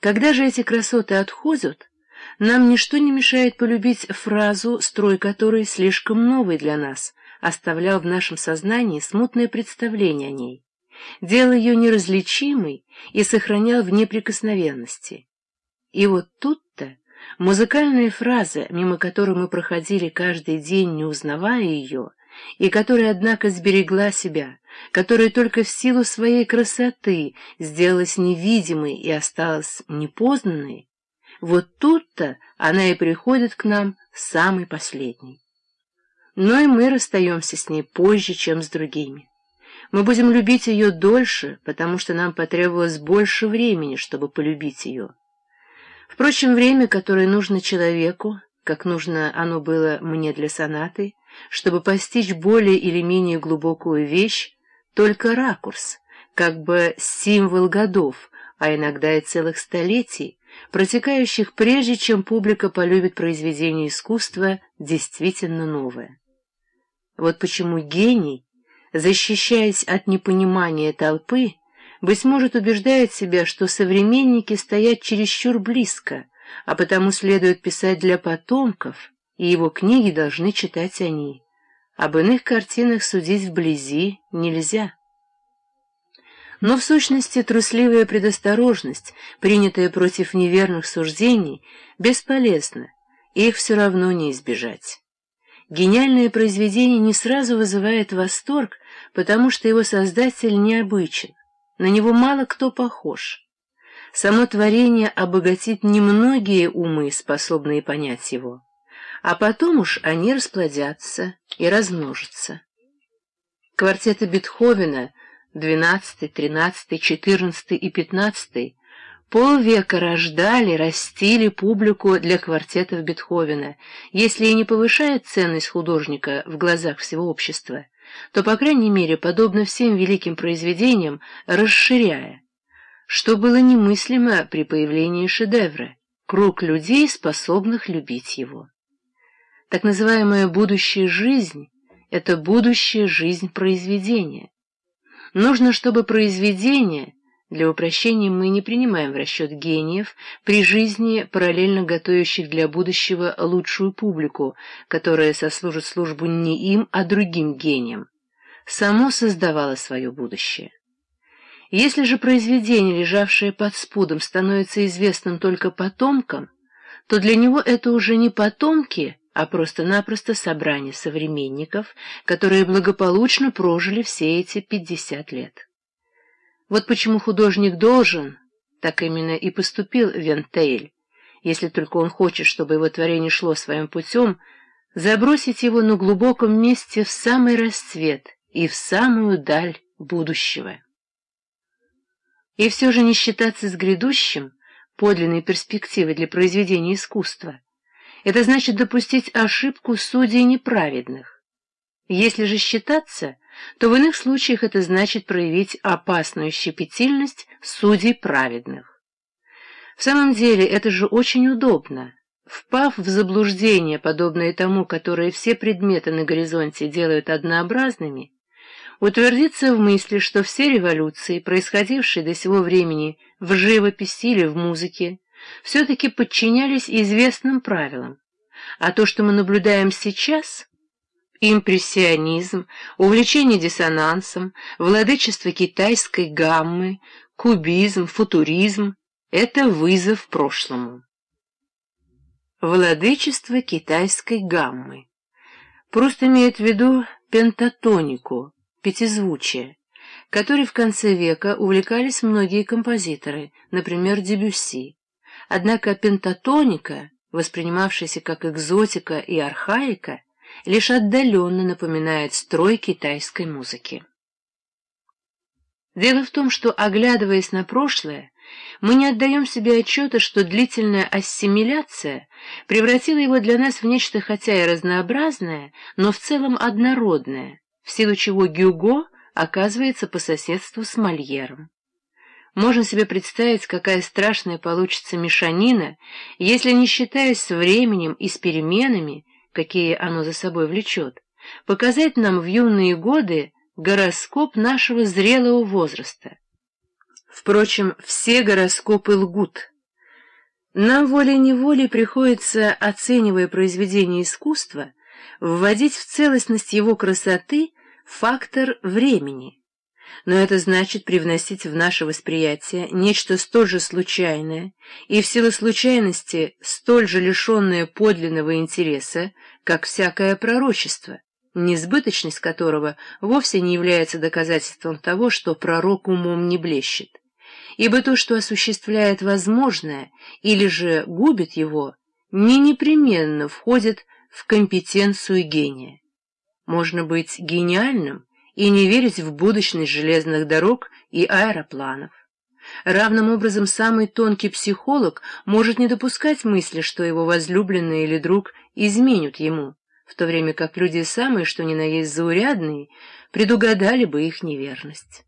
Когда же эти красоты отходят, нам ничто не мешает полюбить фразу, строй которой слишком новый для нас, оставлял в нашем сознании смутное представление о ней, делал ее неразличимой и сохранял в неприкосновенности. И вот тут-то музыкальная фраза, мимо которой мы проходили каждый день, не узнавая ее, и которая, однако, сберегла себя, которая только в силу своей красоты сделалась невидимой и осталась непознанной, вот тут-то она и приходит к нам самой последней. Но и мы расстаемся с ней позже, чем с другими. Мы будем любить ее дольше, потому что нам потребовалось больше времени, чтобы полюбить ее. Впрочем, время, которое нужно человеку, как нужно оно было мне для сонаты, чтобы постичь более или менее глубокую вещь, только ракурс, как бы символ годов, а иногда и целых столетий, протекающих прежде, чем публика полюбит произведение искусства действительно новое. Вот почему гений, защищаясь от непонимания толпы, быть может, убеждает себя, что современники стоят чересчур близко, а потому следует писать для потомков, и его книги должны читать они. Об иных картинах судить вблизи нельзя. Но в сущности трусливая предосторожность, принятая против неверных суждений, бесполезна, их все равно не избежать. Гениальное произведение не сразу вызывает восторг, потому что его создатель необычен, на него мало кто похож. Само творение обогатит немногие умы, способные понять его, а потом уж они расплодятся и размножатся. Квартеты Бетховена — двенадцатый, тринадцатый, четырнадцатый и пятнадцатый полвека рождали, растили публику для квартетов Бетховена, если и не повышает ценность художника в глазах всего общества, то, по крайней мере, подобно всем великим произведениям, расширяя, что было немыслимо при появлении шедевра, круг людей, способных любить его. Так называемая будущая жизнь — это будущая жизнь произведения. Нужно, чтобы произведение, для упрощения мы не принимаем в расчет гениев, при жизни параллельно готовящих для будущего лучшую публику, которая сослужит службу не им, а другим гениям, само создавало свое будущее. Если же произведение, лежавшее под спудом, становится известным только потомкам, то для него это уже не потомки, а просто-напросто собрание современников, которые благополучно прожили все эти пятьдесят лет. Вот почему художник должен, так именно и поступил Вентейль, если только он хочет, чтобы его творение шло своим путем, забросить его на глубоком месте в самый расцвет и в самую даль будущего. И все же не считаться с грядущим, подлинной перспективой для произведения искусства, это значит допустить ошибку судей неправедных. Если же считаться, то в иных случаях это значит проявить опасную щепетильность судей праведных. В самом деле это же очень удобно. Впав в заблуждение, подобное тому, которое все предметы на горизонте делают однообразными, утвердиться в мысли, что все революции, происходившие до сего времени в живописи или в музыке, все-таки подчинялись известным правилам, а то, что мы наблюдаем сейчас — импрессионизм, увлечение диссонансом, владычество китайской гаммы, кубизм, футуризм — это вызов прошлому. Владычество китайской гаммы. Просто имеет в виду пентатонику, пятизвучие, которой в конце века увлекались многие композиторы, например, Дебюсси. Однако пентатоника, воспринимавшаяся как экзотика и архаика, лишь отдаленно напоминает строй китайской музыки. Дело в том, что, оглядываясь на прошлое, мы не отдаем себе отчета, что длительная ассимиляция превратила его для нас в нечто хотя и разнообразное, но в целом однородное, в силу чего Гюго оказывается по соседству с Мольером. Можно себе представить, какая страшная получится мешанина, если, не считаясь с временем и с переменами, какие оно за собой влечет, показать нам в юные годы гороскоп нашего зрелого возраста. Впрочем, все гороскопы лгут, Нам волей-неволей приходится, оценивая произведение искусства, вводить в целостность его красоты фактор времени. Но это значит привносить в наше восприятие нечто столь же случайное и в силу случайности столь же лишенное подлинного интереса, как всякое пророчество, несбыточность которого вовсе не является доказательством того, что пророк умом не блещет ибо то, что осуществляет возможное или же губит его, не непременно входит в компетенцию гения. Можно быть гениальным и не верить в будущность железных дорог и аэропланов. Равным образом самый тонкий психолог может не допускать мысли, что его возлюбленный или друг изменят ему, в то время как люди самые, что ни на есть заурядные, предугадали бы их неверность.